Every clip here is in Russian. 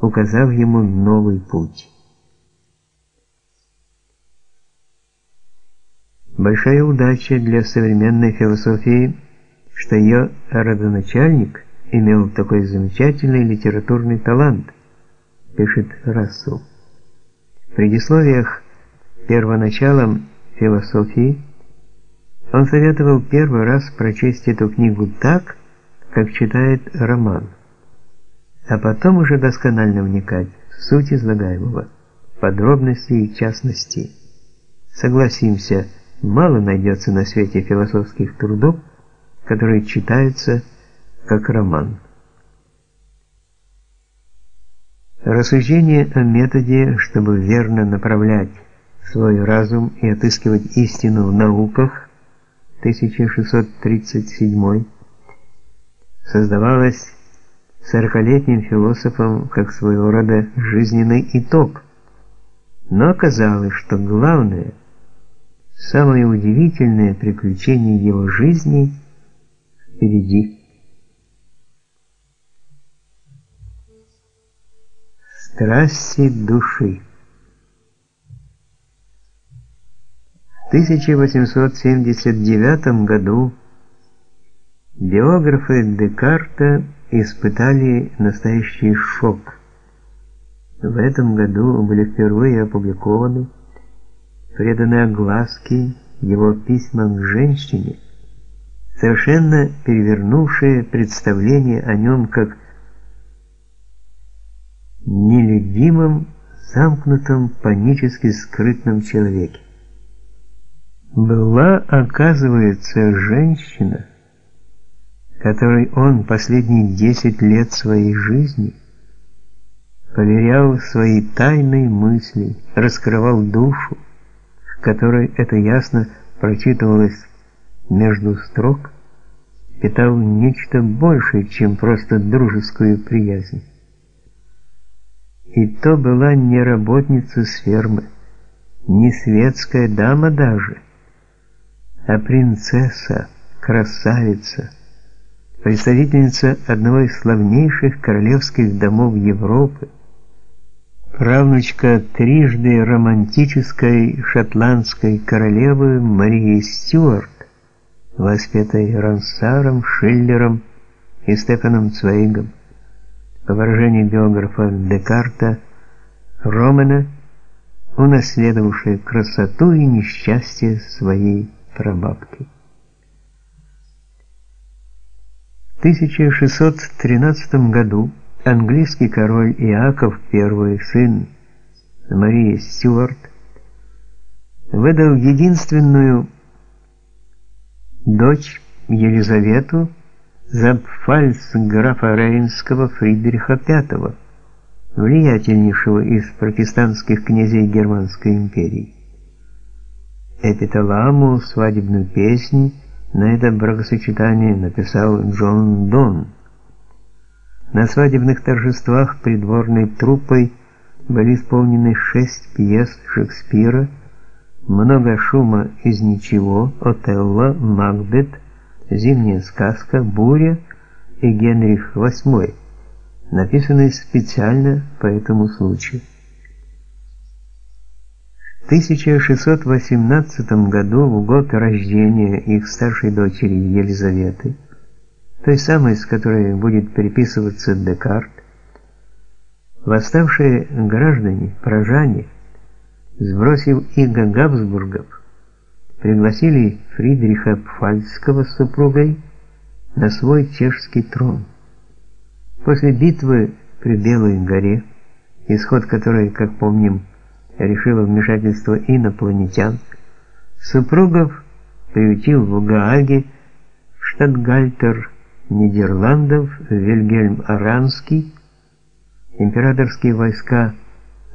указав ему новый путь. Большая удача для современной философии, что ее родоначальник имел такой замечательный литературный талант, пишет Рассел. В предисловиях первоначалом философии он советовал первый раз прочесть эту книгу так, как читает роман, а потом уже досконально вникать в суть излагаемого, подробности и частности. Согласимся, мало найдется на свете философских трудов, которые читаются как роман. Рассуждение о методе, чтобы верно направлять свой разум и отыскивать истину в науках 1637 создавалось сорокалетним философом как своего рода жизненный итог. Но оказалось, что главное – Самое удивительное приключение его жизни впереди. Страсти души. В 1879 году биографы Декарта испытали настоящий шок. В этом году были впервые опубликованы преданной огласке его письма к женщине, совершенно перевернувшее представление о нем как нелюдимом, замкнутом, панически скрытном человеке. Была, оказывается, женщина, которой он последние десять лет своей жизни поверял свои тайные мысли, раскрывал душу, которой это ясно прочитывалось между строк, питал нечто большее, чем просто дружескую приязнь. И то была не работница с фермы, не светская дама даже, а принцесса, красавица, представительница одного из славнейших королевских домов Европы, правнучка трижды романтической шотландской королевы Марии Стюарт, воспетой Рансаром, Шиллером и Стефаном Цвейгом. По выражению биографа Декарта, Романа, унаследовавшая красоту и несчастье своей прабабки. В 1613 году английский король Иаков I, сын Марии Стюарт, выдал единственную дочь Елизавету за графа Рейнского Фридриха V, влиятельнейшего из протестантских князей Германской империи. Эпиталаму, свадебную песнь на это бракосочетание написал Джон Дон. На свадебных торжествах придворной труппой были исполнены шесть пьес Шекспира, много шума из ничего, Отелло, Макбет, Зимняя сказка, Буря и Генрих VIII, написанные специально по этому случаю. В 1618 году, в год рождения их старшей дочери Елизаветы, той самой, с которой будет переписываться Декарт, восставшие граждане, прожане, сбросив иго Габсбургов, пригласили Фридриха Пфальцского с супругой на свой чешский трон. После битвы при Белой горе, исход которой, как помним, решило вмешательство инопланетян, супругов приютил в Гааге штатгальтер Нидерландов Вильгельм Аранский, императорские войска,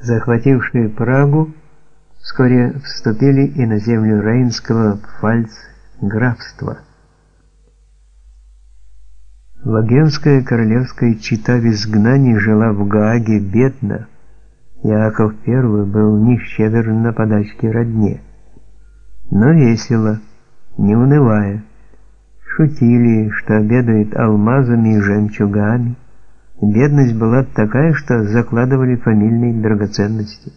захватившие Прагу, вскоре вступили и на землю Рейнского пфальц-графства. Лагенская королевская чита в изгнании жила в Гааге бедно. Яков I был не щедр на подачки родне, но весело, не унывая шутили, что обедает алмазами и жемчугами, Бедность была такая, что закладывали фамильные драгоценности.